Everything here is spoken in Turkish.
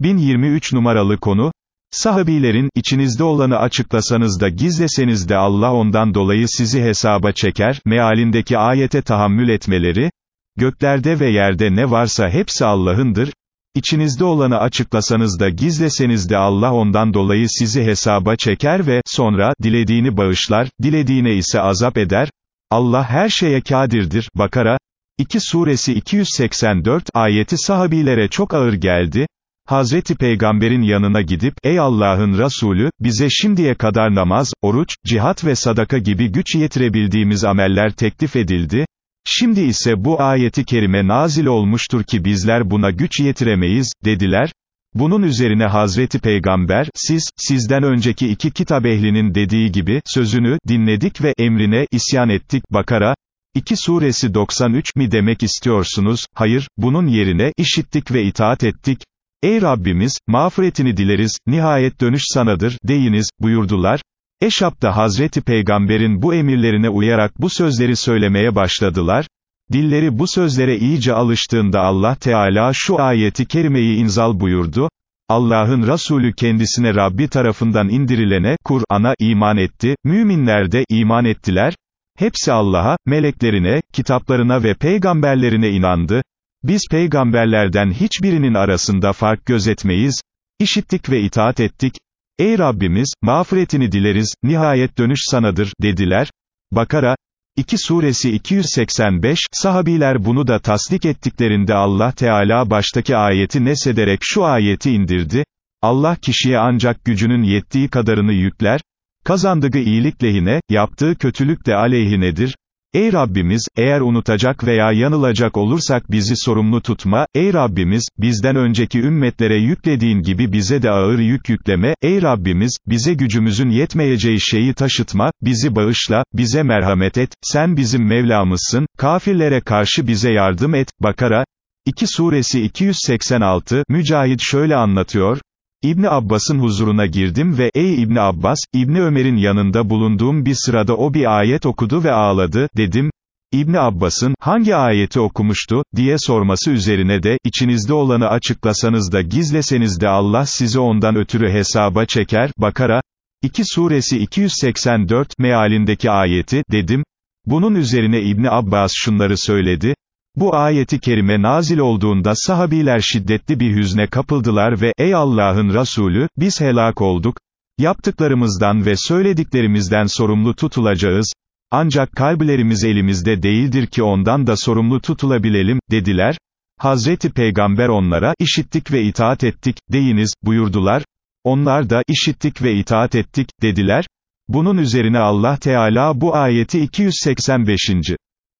1023 numaralı konu, sahabilerin, içinizde olanı açıklasanız da gizleseniz de Allah ondan dolayı sizi hesaba çeker, mealindeki ayete tahammül etmeleri, göklerde ve yerde ne varsa hepsi Allah'ındır, İçinizde olanı açıklasanız da gizleseniz de Allah ondan dolayı sizi hesaba çeker ve, sonra, dilediğini bağışlar, dilediğine ise azap eder, Allah her şeye kadirdir, Bakara, 2 suresi 284 ayeti sahabilere çok ağır geldi, Hazreti Peygamber'in yanına gidip, ey Allah'ın Resulü, bize şimdiye kadar namaz, oruç, cihat ve sadaka gibi güç yetirebildiğimiz ameller teklif edildi, şimdi ise bu ayeti kerime nazil olmuştur ki bizler buna güç yetiremeyiz, dediler, bunun üzerine Hazreti Peygamber, siz, sizden önceki iki kitap ehlinin dediği gibi, sözünü, dinledik ve, emrine, isyan ettik, Bakara, 2 suresi 93 mi demek istiyorsunuz, hayır, bunun yerine, işittik ve itaat ettik, ey Rabbimiz, mağfiretini dileriz, nihayet dönüş sanadır, deyiniz, buyurdular, Eşap da Hazreti Peygamber'in bu emirlerine uyarak bu sözleri söylemeye başladılar, Dilleri bu sözlere iyice alıştığında Allah Teala şu ayeti kerimeyi inzal buyurdu, Allah'ın Resulü kendisine Rabbi tarafından indirilene, Kur'an'a iman etti, müminler de iman ettiler, hepsi Allah'a, meleklerine, kitaplarına ve peygamberlerine inandı, biz peygamberlerden hiçbirinin arasında fark gözetmeyiz, işittik ve itaat ettik, ey Rabbimiz, mağfiretini dileriz, nihayet dönüş sanadır, dediler, Bakara, 2 suresi 285, sahabiler bunu da tasdik ettiklerinde Allah Teala baştaki ayeti nesederek şu ayeti indirdi, Allah kişiye ancak gücünün yettiği kadarını yükler, kazandığı iyilik lehine, yaptığı kötülük de aleyhinedir, Ey Rabbimiz, eğer unutacak veya yanılacak olursak bizi sorumlu tutma, ey Rabbimiz, bizden önceki ümmetlere yüklediğin gibi bize de ağır yük yükleme, ey Rabbimiz, bize gücümüzün yetmeyeceği şeyi taşıtma, bizi bağışla, bize merhamet et, sen bizim Mevlamızsın, kafirlere karşı bize yardım et, Bakara, 2 suresi 286, Mücahit şöyle anlatıyor, İbni Abbas'ın huzuruna girdim ve, ey İbni Abbas, İbni Ömer'in yanında bulunduğum bir sırada o bir ayet okudu ve ağladı, dedim, İbni Abbas'ın, hangi ayeti okumuştu, diye sorması üzerine de, içinizde olanı açıklasanız da gizleseniz de Allah sizi ondan ötürü hesaba çeker, Bakara, 2 suresi 284, mealindeki ayeti, dedim, bunun üzerine İbni Abbas şunları söyledi, bu ayeti kerime nazil olduğunda sahabiler şiddetli bir hüzne kapıldılar ve, ey Allah'ın Resulü, biz helak olduk, yaptıklarımızdan ve söylediklerimizden sorumlu tutulacağız, ancak kalplerimiz elimizde değildir ki ondan da sorumlu tutulabilelim, dediler, Hazreti Peygamber onlara, işittik ve itaat ettik, deyiniz, buyurdular, onlar da, işittik ve itaat ettik, dediler, bunun üzerine Allah Teala bu ayeti 285.